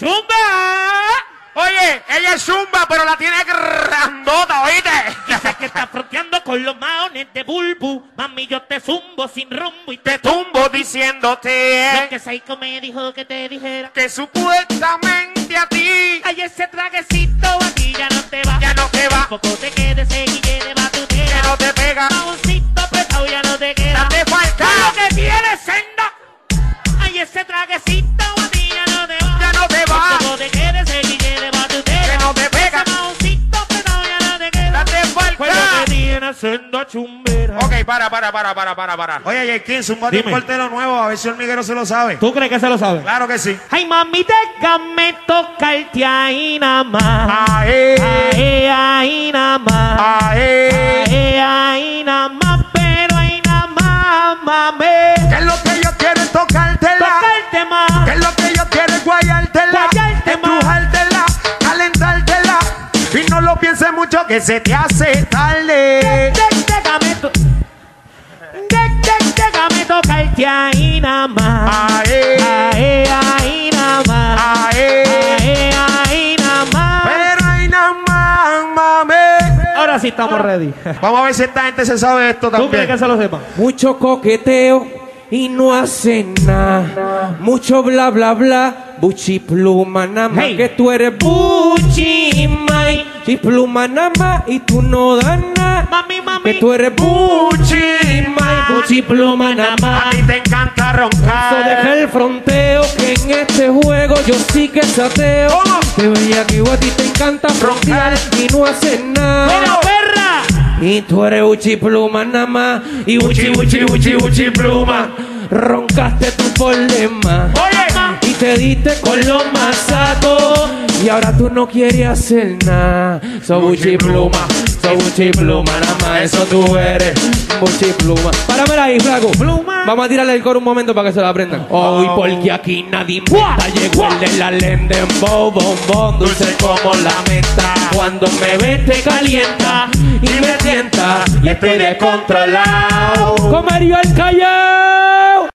¡Chumba! Oye, ella es zumba, pero la tiene grandota, ¿oíste? Dice que está fronteando con los maones de bulbu. Mami, yo te zumbo sin rumbo y te tumbo diciéndote Lo que Psycho me dijo que te dijera. que supuestamente a ti Ay, ese traguecito aquí ya no te va. ya no te va, Poco te quedes seguille de batutera. no te pega, Maoncito apretado ya no te queda. ya te falta, Lo que viene senda. Ay, ese traguecito viene senda chumbera. Ok, para, para, para, para, para, para. Oye, Jaykin, zumbate un Dime. portero nuevo, a ver si el Miguero se lo sabe. ¿Tú crees que se lo sabe? Claro que sí. Ay, mami, déjame tocarte ahí nada más. Ae, Ahí, ahí nada más. ae. Ahí, ahí nada más, pero ahí nada más, mami. ¿Qué es lo que yo lo pienses mucho que se te hace tarde. Dé- Déjame to- Dé- dé- Déjame tocarte ahí nada más. Ae, Ahí, ahí nada más. ae. Ahí, ahí nada más. Pero hay nada más, mami. Ahora sí estamos ready. Vamos a ver si esta gente se sabe esto ¿Tú crees también. que se lo sepa? Mucho coqueteo y no hacen nada. Mucho bla bla bla. Buchi pluma nada más. Hey. Que tú eres buchi mai. Y pluma nada más. Y tú no das nada. Mami, mami. Que tú eres buchi mai. Pluma nada A más. ti te encanta So deja roncar. el fronteo que en este juego yo sí que sateo. Te veía que a ti te encanta frontear y no haces nada. ¡Mira, perra! Y tú eres uchi pluma nada más. Y uchi, uchi, uchi, uchi pluma. Roncaste tu problema. Oye, Y te diste con los masacos. Y ahora tú no quieres hacer nada. So uchi pluma. So uchi pluma nada más. Eso tú eres. Uchi pluma. Páramela ahí, flaco. Pluma. Vamos a tirarle el coro un momento para que se lo aprendan. Hoy porque aquí nadie inventa. Llegó el de la lenda en bombón. Dulce como la menta. Cuando me ves te calienta y me tienta. Y estoy descontrolado. Con Mario Alcayar.